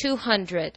two hundred.